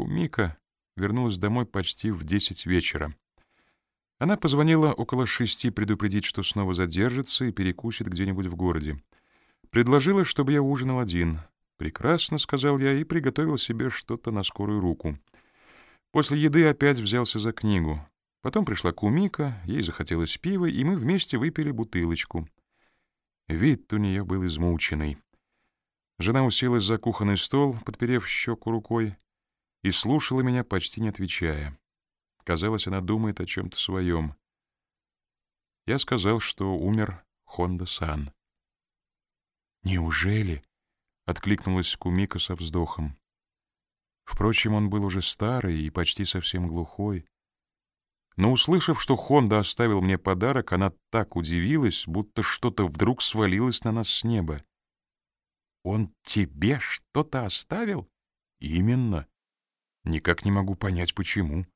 Кумика вернулась домой почти в десять вечера. Она позвонила около шести предупредить, что снова задержится и перекусит где-нибудь в городе. Предложила, чтобы я ужинал один. «Прекрасно», — сказал я, и приготовил себе что-то на скорую руку. После еды опять взялся за книгу. Потом пришла Кумика, ей захотелось пива, и мы вместе выпили бутылочку. Вид у нее был измученный. Жена уселась за кухонный стол, подперев щеку рукой, и слушала меня, почти не отвечая. Казалось, она думает о чем-то своем. Я сказал, что умер Хонда-сан. «Неужели?» — откликнулась Кумика со вздохом. Впрочем, он был уже старый и почти совсем глухой. Но, услышав, что Хонда оставил мне подарок, она так удивилась, будто что-то вдруг свалилось на нас с неба. «Он тебе что-то оставил?» «Именно. Никак не могу понять, почему».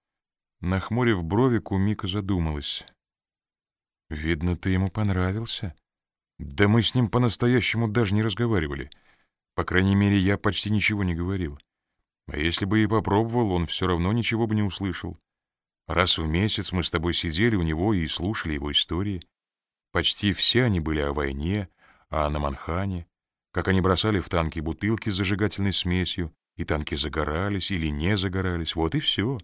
Нахмурив брови, Кумика задумалась. «Видно, ты ему понравился. Да мы с ним по-настоящему даже не разговаривали. По крайней мере, я почти ничего не говорил. А если бы и попробовал, он все равно ничего бы не услышал. Раз в месяц мы с тобой сидели у него и слушали его истории. Почти все они были о войне, а на Манхане, как они бросали в танки бутылки с зажигательной смесью, и танки загорались или не загорались, вот и все.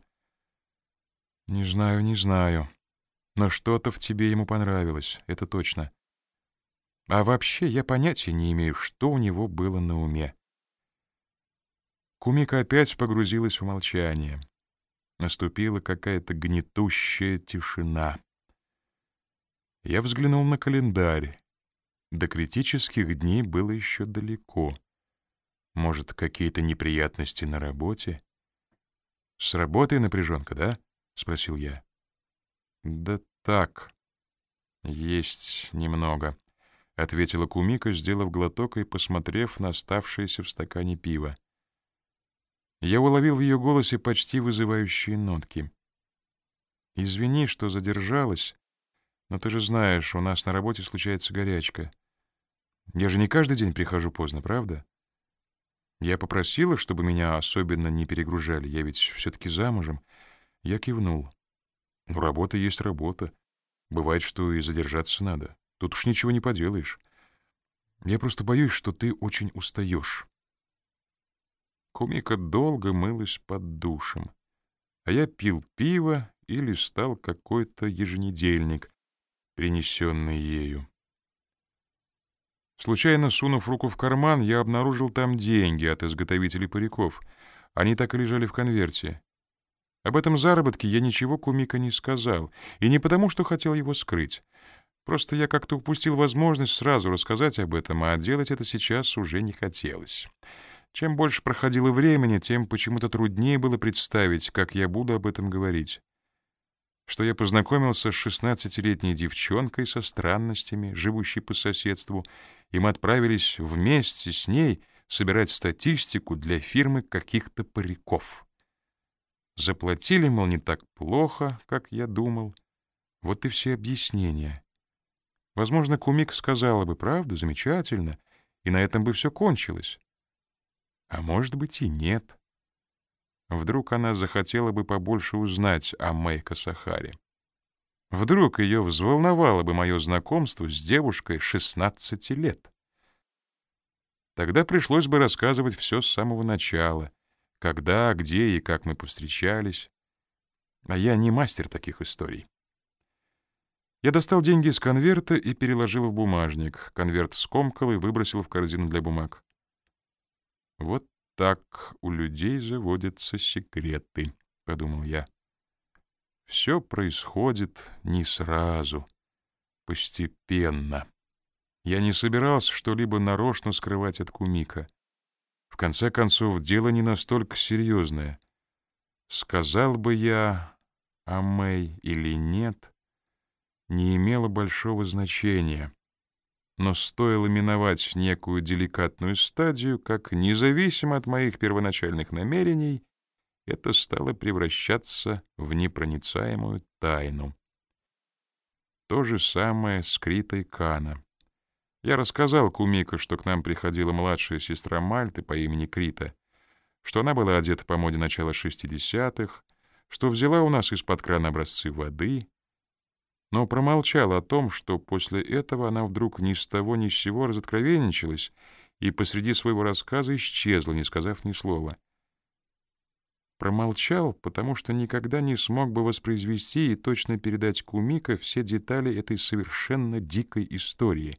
Не знаю, не знаю, но что-то в тебе ему понравилось, это точно. А вообще я понятия не имею, что у него было на уме. Кумика опять погрузилась в молчание. Наступила какая-то гнетущая тишина. Я взглянул на календарь. До критических дней было еще далеко. Может, какие-то неприятности на работе? С работой напряженка, да? спросил я. Да так. Есть немного, ответила Кумика, сделав глоток и посмотрев на оставшееся в стакане пиво. Я уловил в ее голосе почти вызывающие нотки. «Извини, что задержалась, но ты же знаешь, у нас на работе случается горячка. Я же не каждый день прихожу поздно, правда? Я попросила, чтобы меня особенно не перегружали, я ведь все-таки замужем. Я кивнул. Ну, работа есть работа. Бывает, что и задержаться надо. Тут уж ничего не поделаешь. Я просто боюсь, что ты очень устаешь. Кумика долго мылась под душем, а я пил пиво и листал какой-то еженедельник, принесенный ею. Случайно сунув руку в карман, я обнаружил там деньги от изготовителей париков. Они так и лежали в конверте. Об этом заработке я ничего Кумика не сказал, и не потому, что хотел его скрыть. Просто я как-то упустил возможность сразу рассказать об этом, а делать это сейчас уже не хотелось. Чем больше проходило времени, тем почему-то труднее было представить, как я буду об этом говорить. Что я познакомился с шестнадцатилетней девчонкой со странностями, живущей по соседству, и мы отправились вместе с ней собирать статистику для фирмы каких-то париков. Заплатили, мол, не так плохо, как я думал. Вот и все объяснения. Возможно, Кумик сказала бы правду, замечательно, и на этом бы все кончилось. А может быть и нет. Вдруг она захотела бы побольше узнать о Мэйко Сахаре. Вдруг ее взволновало бы мое знакомство с девушкой 16 лет. Тогда пришлось бы рассказывать все с самого начала, когда, где и как мы повстречались. А я не мастер таких историй. Я достал деньги из конверта и переложил в бумажник. Конверт скомкал и выбросил в корзину для бумаг. Вот так у людей заводятся секреты, — подумал я. Все происходит не сразу, постепенно. Я не собирался что-либо нарочно скрывать от Кумика. В конце концов, дело не настолько серьезное. Сказал бы я о Мэй или нет, не имело большого значения но стоило миновать некую деликатную стадию, как, независимо от моих первоначальных намерений, это стало превращаться в непроницаемую тайну. То же самое с Критой Кана. Я рассказал Кумико, что к нам приходила младшая сестра Мальты по имени Крита. что она была одета по моде начала 60-х, что взяла у нас из-под крана образцы воды, но промолчала о том, что после этого она вдруг ни с того ни с сего разоткровенничалась и посреди своего рассказа исчезла, не сказав ни слова. Промолчал, потому что никогда не смог бы воспроизвести и точно передать Кумика все детали этой совершенно дикой истории.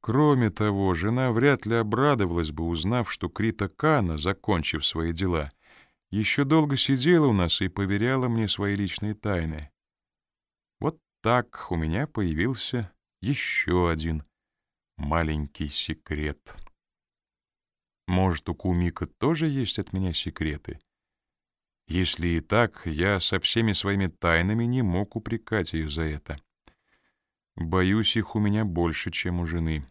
Кроме того, жена вряд ли обрадовалась бы, узнав, что Крита Кана, закончив свои дела, еще долго сидела у нас и поверяла мне свои личные тайны. Так у меня появился еще один маленький секрет. Может, у Кумика тоже есть от меня секреты? Если и так, я со всеми своими тайнами не мог упрекать ее за это. Боюсь, их у меня больше, чем у жены.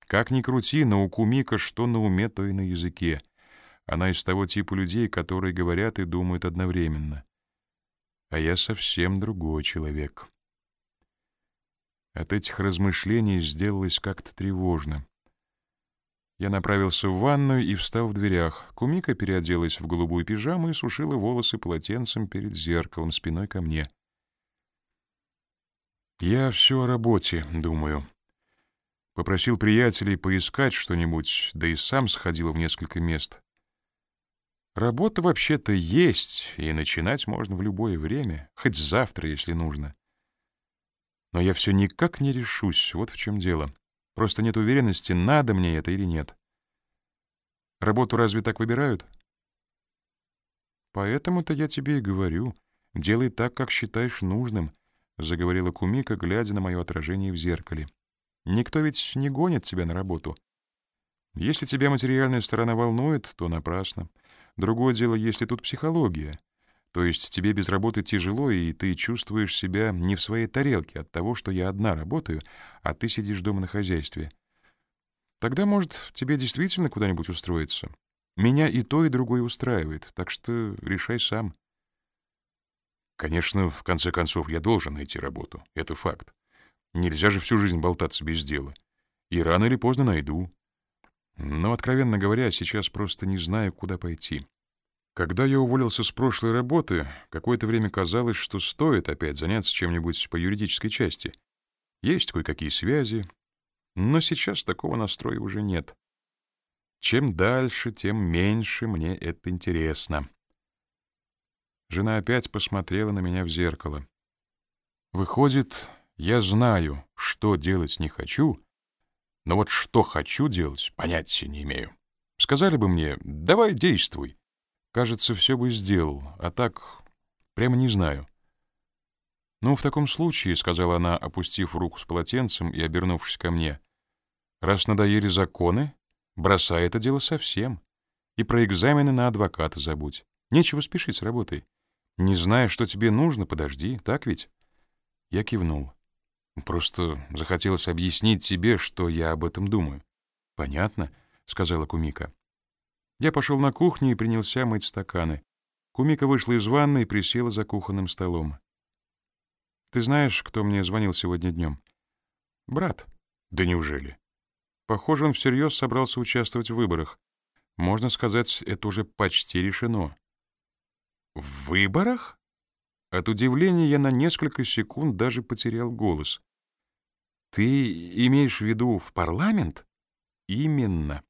Как ни крути, но у Кумика что на уме, то и на языке. Она из того типа людей, которые говорят и думают одновременно. А я совсем другой человек. От этих размышлений сделалось как-то тревожно. Я направился в ванную и встал в дверях. Кумика переоделась в голубую пижаму и сушила волосы полотенцем перед зеркалом спиной ко мне. Я все о работе, думаю. Попросил приятелей поискать что-нибудь, да и сам сходил в несколько мест. Работа вообще-то есть, и начинать можно в любое время, хоть завтра, если нужно. Но я все никак не решусь, вот в чем дело. Просто нет уверенности, надо мне это или нет. Работу разве так выбирают? Поэтому-то я тебе и говорю. Делай так, как считаешь нужным, — заговорила Кумика, глядя на мое отражение в зеркале. Никто ведь не гонит тебя на работу. Если тебя материальная сторона волнует, то напрасно. Другое дело, если тут психология. То есть тебе без работы тяжело, и ты чувствуешь себя не в своей тарелке от того, что я одна работаю, а ты сидишь дома на хозяйстве. Тогда, может, тебе действительно куда-нибудь устроиться. Меня и то, и другое устраивает, так что решай сам. Конечно, в конце концов, я должен найти работу. Это факт. Нельзя же всю жизнь болтаться без дела. И рано или поздно найду. Но, откровенно говоря, сейчас просто не знаю, куда пойти. Когда я уволился с прошлой работы, какое-то время казалось, что стоит опять заняться чем-нибудь по юридической части. Есть кое-какие связи, но сейчас такого настроя уже нет. Чем дальше, тем меньше мне это интересно. Жена опять посмотрела на меня в зеркало. Выходит, я знаю, что делать не хочу, но вот что хочу делать, понятия не имею. Сказали бы мне, давай действуй. Кажется, все бы сделал, а так прямо не знаю. «Ну, в таком случае», — сказала она, опустив руку с полотенцем и обернувшись ко мне, «раз надоели законы, бросай это дело совсем. И про экзамены на адвоката забудь. Нечего спешить с работой. Не зная, что тебе нужно, подожди, так ведь?» Я кивнул. «Просто захотелось объяснить тебе, что я об этом думаю». «Понятно», — сказала Кумика. Я пошел на кухню и принялся мыть стаканы. Кумика вышла из ванной и присела за кухонным столом. «Ты знаешь, кто мне звонил сегодня днем?» «Брат». «Да неужели?» Похоже, он всерьез собрался участвовать в выборах. Можно сказать, это уже почти решено. «В выборах?» От удивления я на несколько секунд даже потерял голос. «Ты имеешь в виду в парламент?» «Именно.